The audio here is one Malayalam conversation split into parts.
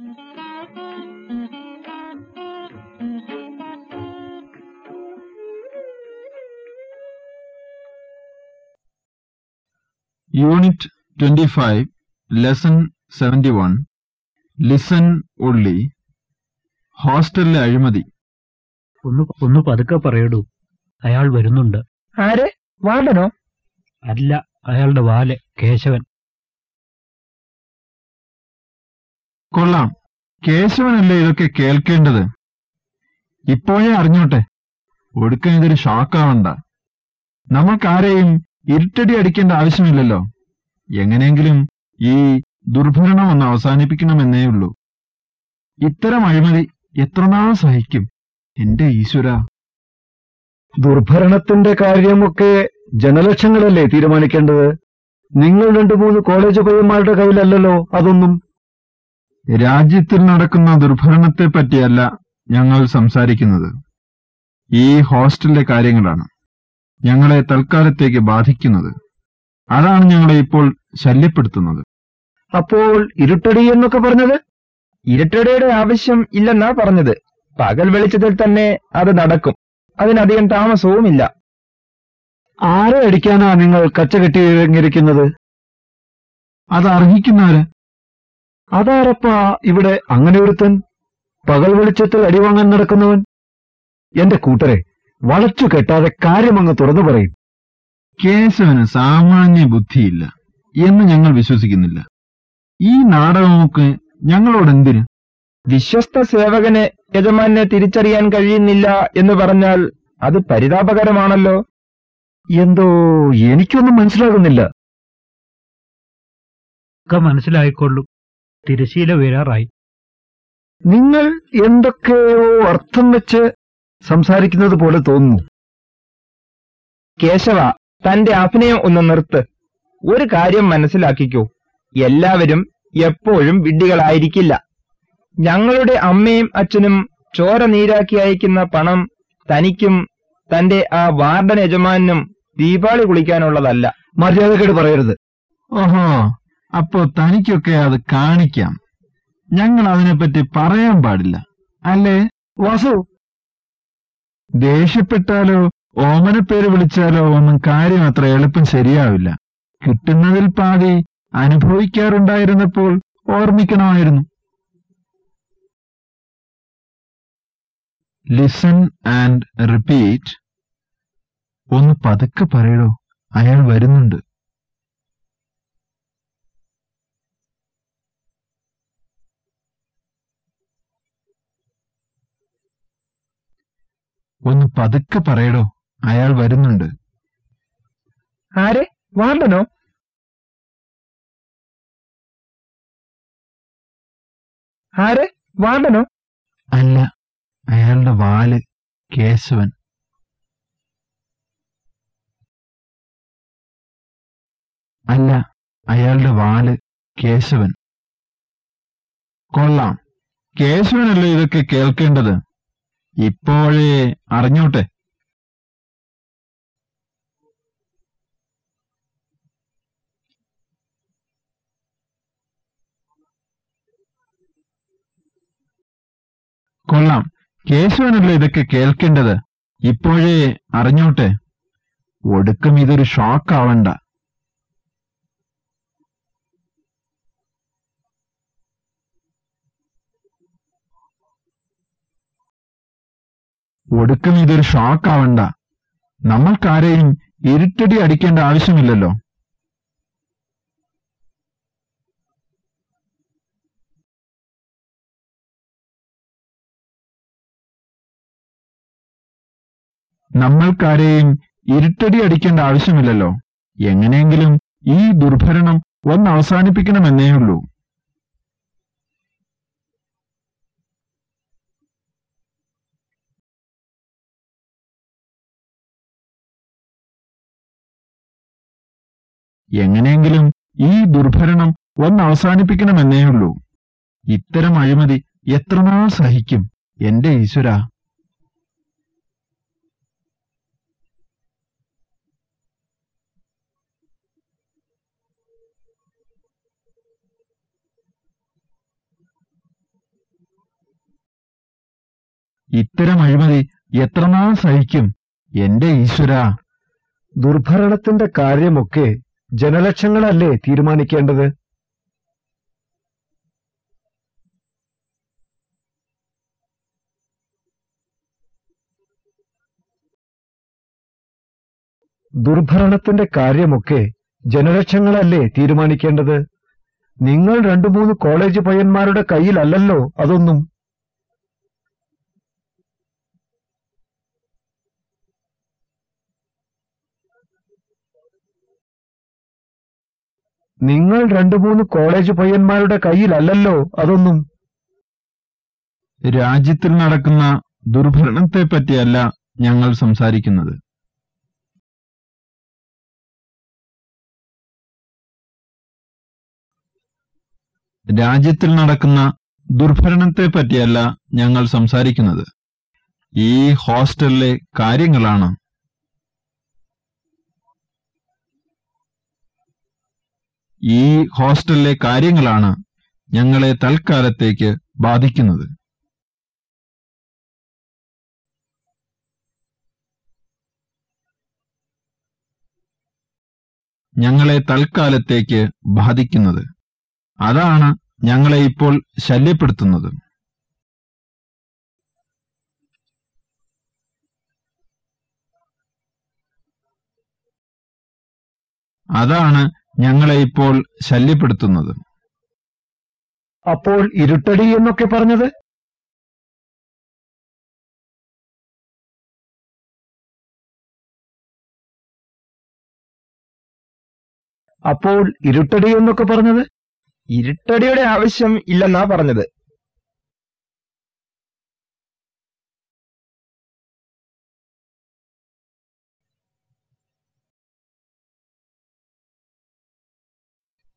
Unit twenty five lesson seventy one listen ഉള്ളി ഹോസ്റ്റലിലെ അഴിമതി. ഒന്ന് ഒന്ന് പതുക്കെ പറയടൂ. അയാൾ വരുന്നുണ്ട്. ആരെ? വാർഡനോ അല്ല അയാളുടെ വാൽ കേശവൻ. കൊള്ളാം. കേശവനല്ലേ ഇതൊക്കെ കേൾക്കേണ്ടത്? ഇപ്പോഴേ അറിഞ്ഞോട്ടെ. ഒടുക്കം ഇതൊരു ഷോക്കാവണ്ട. നമ്മൾക്കാരെയും ഇരുട്ടടി അടിക്കേണ്ട ആവശ്യമില്ലല്ലോ. എങ്ങനെയെങ്കിലും ഈ ദുർഭരണം ഒന്ന് അവസാനിപ്പിക്കണമെന്നേ ഉള്ളൂ. ഇത്തരം അഴിമതി എത്രനാൾ സഹിക്കും? എന്റെ ഈശ്വര. ദുർഭരണത്തിന്റെ കാര്യമൊക്കെ ജനലക്ഷങ്ങളല്ലേ തീരുമാനിക്കേണ്ടത്? നിങ്ങൾ രണ്ടു മൂന്ന് കോളേജ് പയ്യന്മാരുടെ കയ്യിലല്ലല്ലോ അതൊന്നും രാജ്യത്തിൽ നടക്കുന്ന ദുർഭരണത്തെ പറ്റിയല്ല ഞങ്ങൾ സംസാരിക്കുന്നത്. ഈ ഹോസ്റ്റലിലെ കാര്യങ്ങളാണ് ഞങ്ങളെ തൽക്കാലത്തേക്ക് ബാധിക്കുന്നത്. അതാണ് ഞങ്ങളെ ഇപ്പോൾ ശല്യപ്പെടുത്തുന്നത്. അപ്പോൾ ഇരുട്ടടി എന്നൊക്കെ പറഞ്ഞത്? ഇരുട്ടടിയുടെ ആവശ്യം ഇല്ലെന്നാ പറഞ്ഞത്. പകൽ വെളിച്ചത്തിൽ തന്നെ അത് നടക്കും. അതിനധികം താമസവുമില്ല. ആരെ അടിക്കാനാ നിങ്ങൾ കച്ച കെട്ടിയിരിക്കുന്നത് അത് അർഹിക്കുന്നവര് അതാരപ്പാ ഇവിടെ അങ്ങനെ ഒരുത്തൻ പകൽ വെളിച്ചത്തിൽ അടിവാങ്ങാൻ നടക്കുന്നവൻ? എന്റെ കൂട്ടരെ വളച്ചു കെട്ടാതെ കാര്യമങ്ങ് തുറന്നു പറയും. കേശവന് സാമാന്യ ബുദ്ധിയില്ല എന്ന് ഞങ്ങൾ വിശ്വസിക്കുന്നില്ല. ഈ നാടകമൊക്കെ ഞങ്ങളോടെന്തിന് വിശ്വസ്ത സേവകന് യജമാനെ തിരിച്ചറിയാൻ കഴിയുന്നില്ല എന്ന് പറഞ്ഞാൽ അത് പരിതാപകരമാണല്ലോ. എന്തോ എനിക്കൊന്നും മനസ്സിലാകുന്നില്ല. ഒക്കെ മനസ്സിലായിക്കൊള്ളും. തിരശീല വീഴാറായി നിങ്ങൾ എന്തൊക്കെയോ അർത്ഥം വെച്ച് സംസാരിക്കുന്നത് പോലെ തോന്നുന്നു. കേശവ തന്റെ അഭിനയം ഒന്ന് നിർത്ത്. ഒരു കാര്യം മനസ്സിലാക്കിക്കോ. എല്ലാവരും എപ്പോഴും വിഡ്ഢികളായിരിക്കില്ല. ഞങ്ങളുടെ അമ്മയും അച്ഛനും ചോര നീരാക്കി അയക്കുന്ന പണം തനിക്കും തന്റെ ആ വാർഡൻ യജമാനും ദീപാവളി കുളിക്കാനുള്ളതല്ല. മര്യാദക്കേട് പറയരുത്. ഓഹോ അപ്പോ തനിക്കൊക്കെ അത് കാണിക്കാം. ഞങ്ങൾ അതിനെപ്പറ്റി പറയാൻ പാടില്ല. അല്ലേ? വാസു. ദേഷ്യപ്പെട്ടാലോ ഓമനപ്പേര് വിളിച്ചാലോ ഒന്നും കാര്യം അത്ര എളുപ്പം ശരിയാവില്ല. കിട്ടുന്നതിൽ പാതി അനുഭവിക്കാറുണ്ടായിരുന്നപ്പോൾ ഓർമ്മിക്കണമായിരുന്നു. ലിസൺ ആൻഡ് റിപ്പീറ്റ് ഒന്ന് പതുക്കെ പറയടോ. അയാൾ വരുന്നുണ്ട്. ഒന്ന് പതുക്കെ പറയടോ. അയാൾ വരുന്നുണ്ട്. ആരെ? വാർഡനോ? ആരെ? വാർഡനോ? അല്ല അയാളുടെ വാൽ കേശവൻ. അല്ല അയാളുടെ വാൽ കേശവൻ. കൊള്ളാം. കേശവനല്ലേ ഇതൊക്കെ കേൾക്കേണ്ടത്? ഇപ്പോഴേ അറിഞ്ഞോട്ടെ. കൊള്ളാം. കേശവനല്ലോ ഇതൊക്കെ കേൾക്കേണ്ടത്? ഇപ്പോഴേ അറിഞ്ഞോട്ടെ. ഒടുക്കം ഇതൊരു ഷോക്കാവണ്ട ഒടുക്കം ഇതൊരു ഷോക്കാവണ്ട. നമ്മൾക്കാരെയും ഇരുട്ടടി അടിക്കേണ്ട ആവശ്യമില്ലല്ലോ. നമ്മൾക്കാരെയും ഇരുട്ടടി അടിക്കേണ്ട ആവശ്യമില്ലല്ലോ. എങ്ങനെയെങ്കിലും ഈ ദുർഭരണം ഒന്ന് അവസാനിപ്പിക്കണമെന്നേയുള്ളൂ. എങ്ങനെയെങ്കിലും ഈ ദുർഭരണം ഒന്ന് അവസാനിപ്പിക്കണമെന്നേയുള്ളൂ ഇത്തരം അഴിമതി എത്രനാൾ സഹിക്കും? എന്റെ ഈശ്വര. ഇത്തരം അഴിമതി എത്രനാൾ സഹിക്കും? എന്റെ ഈശ്വര. ദുർഭരണത്തിന്റെ കാര്യമൊക്കെ ജനലക്ഷങ്ങളല്ലേ തീരുമാനിക്കേണ്ടത്? ദുർഭരണത്തിന്റെ കാര്യമൊക്കെ ജനലക്ഷങ്ങളല്ലേ തീരുമാനിക്കേണ്ടത്? നിങ്ങൾ രണ്ടു മൂന്ന് കോളേജ് പയ്യന്മാരുടെ കയ്യിലല്ലല്ലോ അതൊന്നും. നിങ്ങൾ രണ്ടു മൂന്ന് കോളേജ് പയ്യന്മാരുടെ കയ്യിലല്ലല്ലോ അതൊന്നും. രാജ്യത്തിൽ നടക്കുന്ന ദുർഭരണത്തെ പറ്റിയല്ല ഞങ്ങൾ സംസാരിക്കുന്നത്. രാജ്യത്തിൽ നടക്കുന്ന ദുർഭരണത്തെ പറ്റിയല്ല ഞങ്ങൾ സംസാരിക്കുന്നത്. ഈ ഹോസ്റ്റലിലെ കാര്യങ്ങളാണ് ഈ ഹോസ്റ്റലിലെ കാര്യങ്ങളാണ് ഞങ്ങളെ തൽക്കാലത്തേക്ക് ബാധിക്കുന്നത്. ഞങ്ങളെ തൽക്കാലത്തേക്ക് ബാധിക്കുന്നത്. അതാണ് ഞങ്ങളെ ഇപ്പോൾ ശല്യപ്പെടുത്തുന്നത്. അതാണ് ഞങ്ങളെ ഇപ്പോൾ ശല്യപ്പെടുത്തുന്നത്. അപ്പോൾ ഇരുട്ടടി എന്നൊക്കെ പറഞ്ഞത്? അപ്പോൾ ഇരുട്ടടി എന്നൊക്കെ പറഞ്ഞത്? ഇരുട്ടടിയുടെ ആവശ്യം ഇല്ലെന്നാ പറഞ്ഞത്.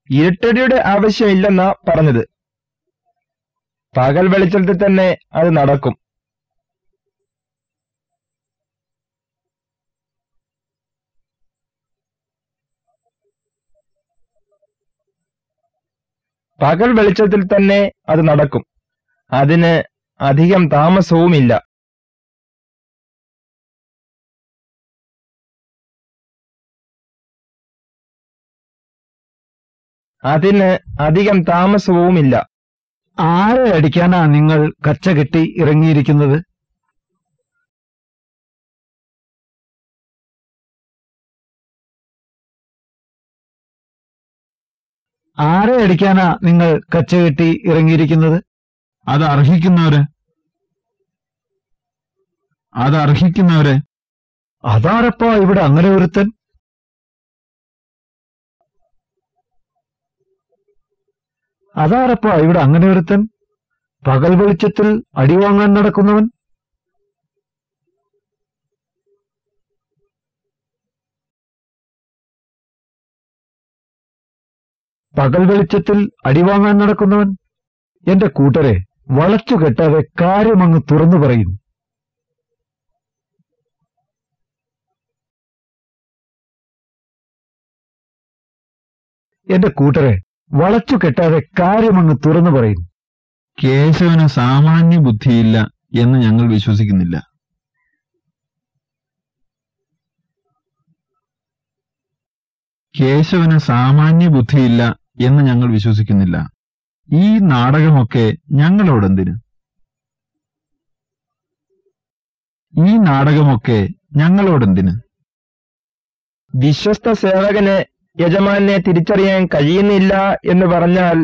ഇരുട്ടടിയുടെ ആവശ്യമില്ലെന്നാ പറഞ്ഞത്. പകൽ വെളിച്ചത്തിൽ തന്നെ അത് നടക്കും. പകൽ വെളിച്ചത്തിൽ തന്നെ അത് നടക്കും. അതിന് അധികം താമസവുമില്ല. അതിന് അധികം താമസവുമില്ല. ആരെ അടിക്കാനാ നിങ്ങൾ കച്ച കെട്ടി ഇറങ്ങിയിരിക്കുന്നത്? ആരെ അടിക്കാനാ നിങ്ങൾ കച്ച കെട്ടി ഇറങ്ങിയിരിക്കുന്നത്? അത് അർഹിക്കുന്നവര്. അത് അർഹിക്കുന്നവര്. അതാരപ്പാ ഇവിടെ അങ്ങനെ ഒരുത്തൻ? അതാരപ്പാ ഇവിടെ അങ്ങനെ ഒരുത്തൻ? പകൽ വെളിച്ചത്തിൽ അടിവാങ്ങാൻ നടക്കുന്നവൻ? പകൽ വെളിച്ചത്തിൽ അടിവാങ്ങാൻ നടക്കുന്നവൻ? എന്റെ കൂട്ടരെ വളച്ചു കെട്ടാതെ കാര്യമങ്ങ് തുറന്നു പറയും. എന്റെ കൂട്ടരെ വളച്ചു കെട്ടാതെ കാര്യമങ്ങ് തുറന്നു പറയുന്നു കേശവന് സാമാന്യ ബുദ്ധിയില്ല എന്ന് ഞങ്ങൾ വിശ്വസിക്കുന്നില്ല. കേശവന് സാമാന്യ ബുദ്ധിയില്ല എന്ന് ഞങ്ങൾ വിശ്വസിക്കുന്നില്ല. ഈ നാടകമൊക്കെ ഞങ്ങളോടെന്തിന്? ഈ നാടകമൊക്കെ ഞങ്ങളോടെന്തിന്? വിശ്വസ്ത സേവകന് യജമാനെ തിരിച്ചറിയാൻ കഴിയുന്നില്ല എന്ന് പറഞ്ഞാൽ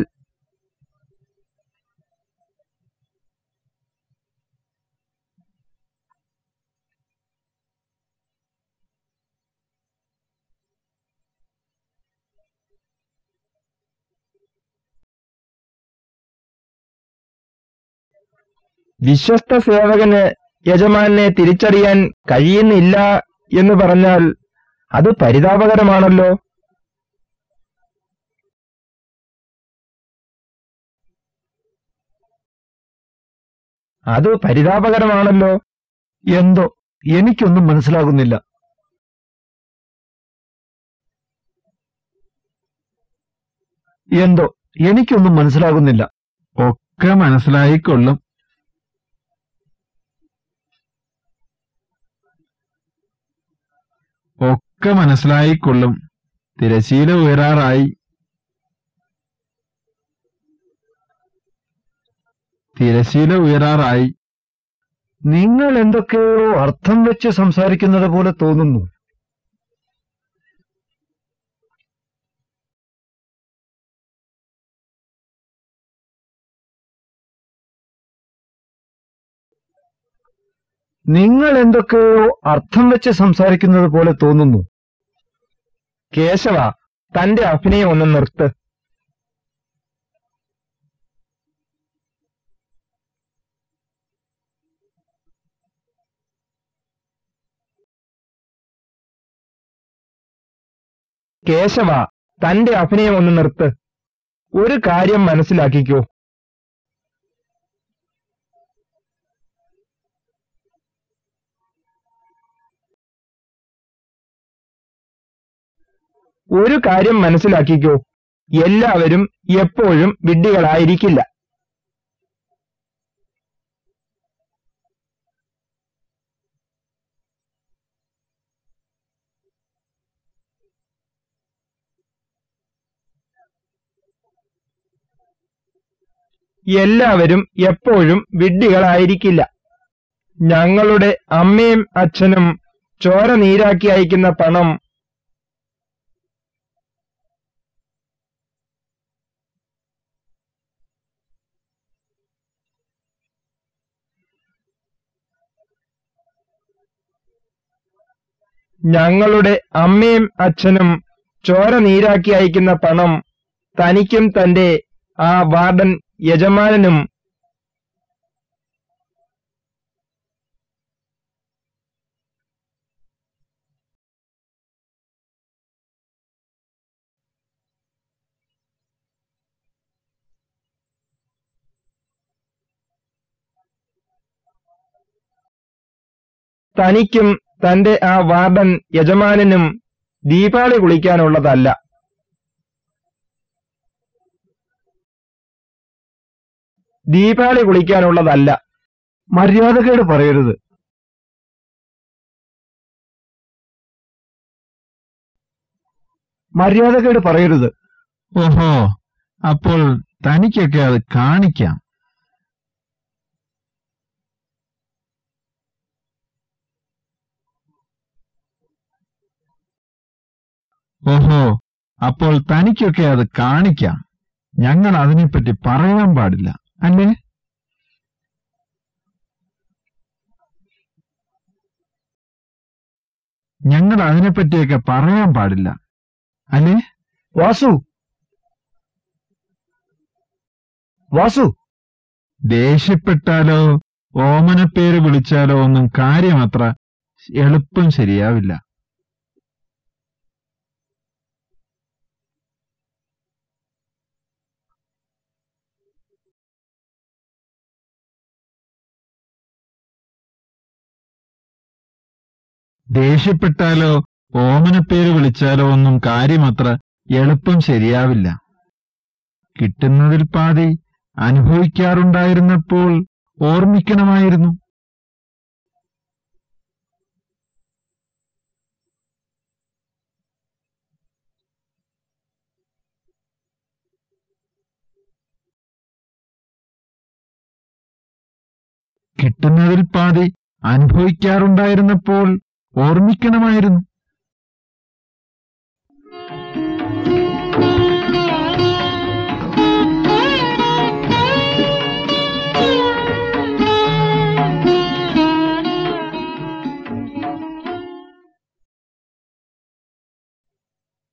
വിശ്വസ്ത സേവകന് യജമാനെ തിരിച്ചറിയാൻ കഴിയുന്നില്ല എന്ന് പറഞ്ഞാൽ അത് പരിതാപകരമാണല്ലോ. അത് പരിതാപകരമാണല്ലോ. എന്തോ എനിക്കൊന്നും മനസ്സിലാകുന്നില്ല. എന്തോ എനിക്കൊന്നും മനസ്സിലാകുന്നില്ല. ഒക്കെ മനസ്സിലായിക്കൊള്ളും. ഒക്കെ മനസ്സിലായിക്കൊള്ളും. തിരശീല ഉയരാറായി. തിരശീല ഉയരാറായി. നിങ്ങൾ എന്തൊക്കെയോ അർത്ഥം വെച്ച് സംസാരിക്കുന്നത് പോലെ തോന്നുന്നു. നിങ്ങൾ എന്തൊക്കെയോ അർത്ഥം വെച്ച് സംസാരിക്കുന്നത് പോലെ തോന്നുന്നു. കേശവ തന്റെ അഭിനയം ഒന്ന് നിർത്ത്. കേശവ തന്റെ അഭിനയം ഒന്ന് നിർത്ത്. ഒരു കാര്യം മനസ്സിലാക്കിക്കോ. ഒരു കാര്യം മനസ്സിലാക്കിക്കോ. എല്ലാവരും എപ്പോഴും വിഡ്ഢികളായിരിക്കില്ല. എല്ലാവരും എപ്പോഴും വിഡ്ഢികളായിരിക്കില്ല. ഞങ്ങളുടെ അമ്മയും അച്ഛനും ചോര നീരാക്കി അയക്കുന്ന പണം ഞങ്ങളുടെ അമ്മയും അച്ഛനും ചോര നീരാക്കി അയക്കുന്ന പണം തനിക്കും തന്റെ ആ വാർഡൻ യജമാനനും തനിക്കും തന്റെ ആ വാർഡൻ യജമാനനും ദീപാവലി കുളിക്കാനുള്ളതല്ല. ദീപാവലി കുളിക്കാനുള്ളതല്ല. മര്യാദകേട് പറയരുത്. മര്യാദകേട് പറയരുത്. ഓഹോ അപ്പോൾ തനിക്കൊക്കെ അത് കാണിക്കാം. ഓഹോ അപ്പോൾ തനിക്കൊക്കെ അത് കാണിക്കാം. ഞങ്ങൾ അതിനെപ്പറ്റി പറയാൻ പാടില്ല. അല്ലേ? ഞങ്ങൾ അതിനെപ്പറ്റിയൊക്കെ പറയാൻ പാടില്ല. അല്ലേ? വാസു. വാസു. ദേഷ്യപ്പെട്ടാലോ ഓമനപ്പേര് വിളിച്ചാലോ ഒന്നും കാര്യമത്ര എളുപ്പം ശരിയാവില്ല. ദേഷ്യപ്പെട്ടാലോ ഓമനപ്പേര് വിളിച്ചാലോ ഒന്നും കാര്യമത്ര എളുപ്പം ശരിയാവില്ല. കിട്ടുന്നതിൽ പാതി അനുഭവിക്കാറുണ്ടായിരുന്നപ്പോൾ ഓർമ്മിക്കണമായിരുന്നു. കിട്ടുന്നതിൽ പാതി അനുഭവിക്കാറുണ്ടായിരുന്നപ്പോൾ ഓർമ്മിക്കണമായിരുന്നു.